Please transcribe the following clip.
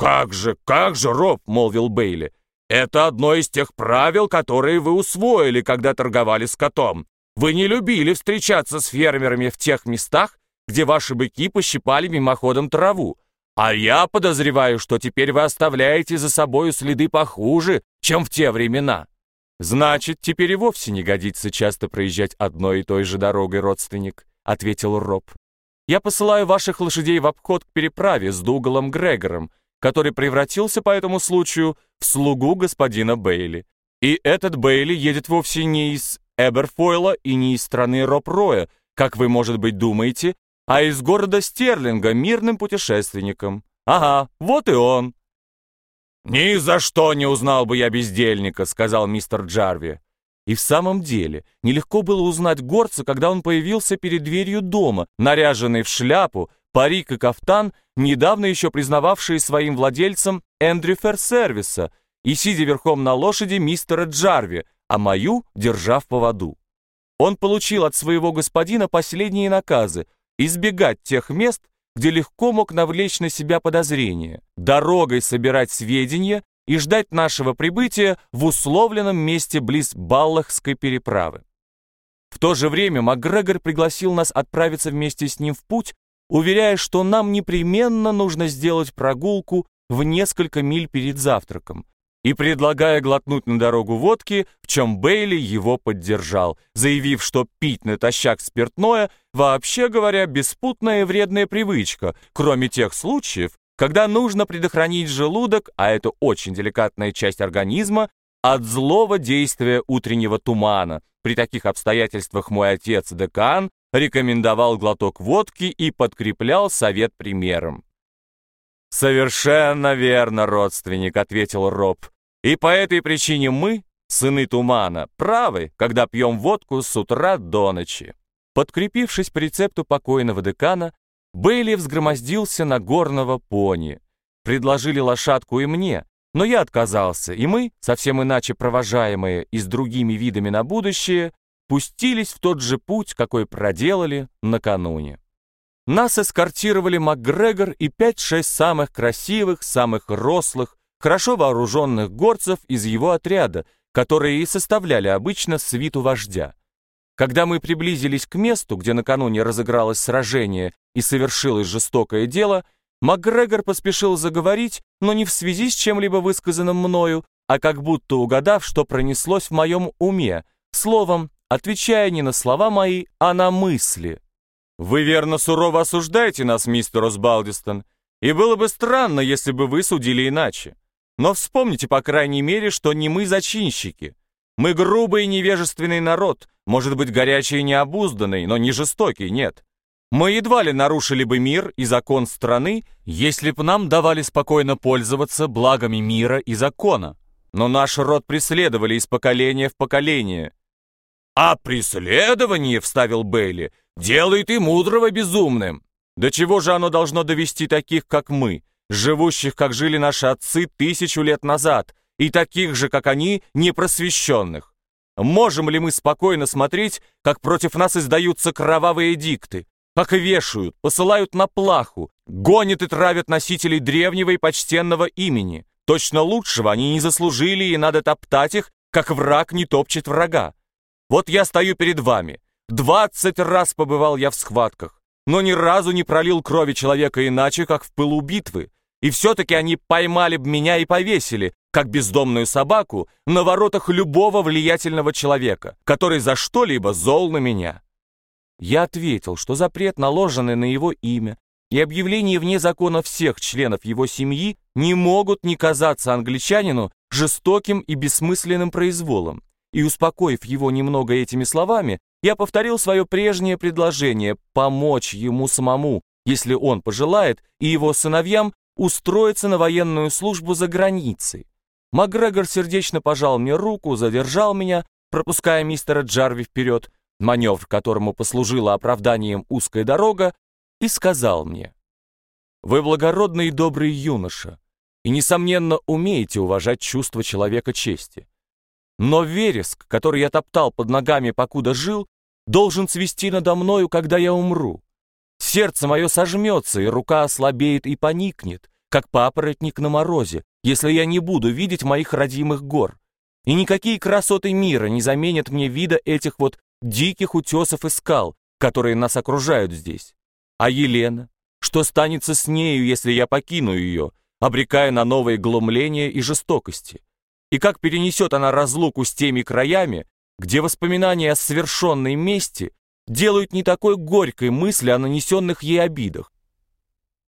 «Как же, как же, Роб!» — молвил Бейли. «Это одно из тех правил, которые вы усвоили, когда торговали с котом. Вы не любили встречаться с фермерами в тех местах, где ваши быки пощипали мимоходом траву. А я подозреваю, что теперь вы оставляете за собою следы похуже, чем в те времена. Значит, теперь и вовсе не годится часто проезжать одной и той же дорогой, родственник, ответил Роб. Я посылаю ваших лошадей в обход к переправе с Дугалом Грегором, который превратился по этому случаю в слугу господина Бейли. И этот Бейли едет вовсе не из Эберфойла и не из страны Роб-Роя, как вы, может быть, думаете, а из города Стерлинга мирным путешественником. Ага, вот и он. «Ни за что не узнал бы я бездельника», — сказал мистер Джарви. И в самом деле, нелегко было узнать горца, когда он появился перед дверью дома, наряженный в шляпу, парик и кафтан, недавно еще признававшие своим владельцем Эндрю Ферсервиса, и сидя верхом на лошади мистера Джарви, а мою держа в поводу. Он получил от своего господина последние наказы — избегать тех мест, где легко мог навлечь на себя подозрения, дорогой собирать сведения и ждать нашего прибытия в условленном месте близ Баллахской переправы. В то же время Макгрегор пригласил нас отправиться вместе с ним в путь, уверяя, что нам непременно нужно сделать прогулку в несколько миль перед завтраком, и предлагая глотнуть на дорогу водки, в чем Бейли его поддержал, заявив, что пить натощак спиртное, вообще говоря, беспутная и вредная привычка, кроме тех случаев, когда нужно предохранить желудок, а это очень деликатная часть организма, от злого действия утреннего тумана. При таких обстоятельствах мой отец, декан, рекомендовал глоток водки и подкреплял совет примером. «Совершенно верно, родственник», — ответил Роб. «И по этой причине мы, сыны тумана, правы, когда пьем водку с утра до ночи». Подкрепившись по рецепту покойного декана, Бейли взгромоздился на горного пони. Предложили лошадку и мне, но я отказался, и мы, совсем иначе провожаемые и с другими видами на будущее, пустились в тот же путь, какой проделали накануне. Нас эскортировали МакГрегор и пять-шесть самых красивых, самых рослых, хорошо вооруженных горцев из его отряда, которые и составляли обычно свиту вождя. Когда мы приблизились к месту, где накануне разыгралось сражение и совершилось жестокое дело, МакГрегор поспешил заговорить, но не в связи с чем-либо высказанным мною, а как будто угадав, что пронеслось в моем уме, словом, отвечая не на слова мои, а на мысли. «Вы верно сурово осуждаете нас, мистер Осбалдистон, и было бы странно, если бы вы судили иначе. Но вспомните, по крайней мере, что не мы зачинщики. Мы грубый и невежественный народ, может быть, горячий и необузданный, но не жестокий, нет. Мы едва ли нарушили бы мир и закон страны, если бы нам давали спокойно пользоваться благами мира и закона. Но наш род преследовали из поколения в поколение. «А преследование, — вставил Бейли, делает и мудрого безумным. До чего же оно должно довести таких, как мы, живущих, как жили наши отцы тысячу лет назад, и таких же, как они, непросвещенных? Можем ли мы спокойно смотреть, как против нас издаются кровавые дикты, как вешают, посылают на плаху, гонят и травят носителей древнего и почтенного имени? Точно лучшего они не заслужили, и надо топтать их, как враг не топчет врага. Вот я стою перед вами, Двадцать раз побывал я в схватках, но ни разу не пролил крови человека иначе, как в пылу битвы. И все-таки они поймали б меня и повесили, как бездомную собаку, на воротах любого влиятельного человека, который за что-либо зол на меня. Я ответил, что запрет, наложенный на его имя, и объявление вне закона всех членов его семьи не могут не казаться англичанину жестоким и бессмысленным произволом. И успокоив его немного этими словами, я повторил свое прежнее предложение помочь ему самому, если он пожелает, и его сыновьям устроиться на военную службу за границей. Макгрегор сердечно пожал мне руку, задержал меня, пропуская мистера Джарви вперед, маневр которому послужило оправданием узкая дорога, и сказал мне, «Вы благородный и добрый юноша, и, несомненно, умеете уважать чувство человека чести. Но вереск, который я топтал под ногами, покуда жил, должен цвести надо мною, когда я умру. Сердце мое сожмется, и рука ослабеет и поникнет, как папоротник на морозе, если я не буду видеть моих родимых гор. И никакие красоты мира не заменят мне вида этих вот диких утесов и скал, которые нас окружают здесь. А Елена? Что станется с нею, если я покину ее, обрекая на новые глумления и жестокости? И как перенесет она разлуку с теми краями, где воспоминания о совершенной мести делают не такой горькой мысли о нанесенных ей обидах?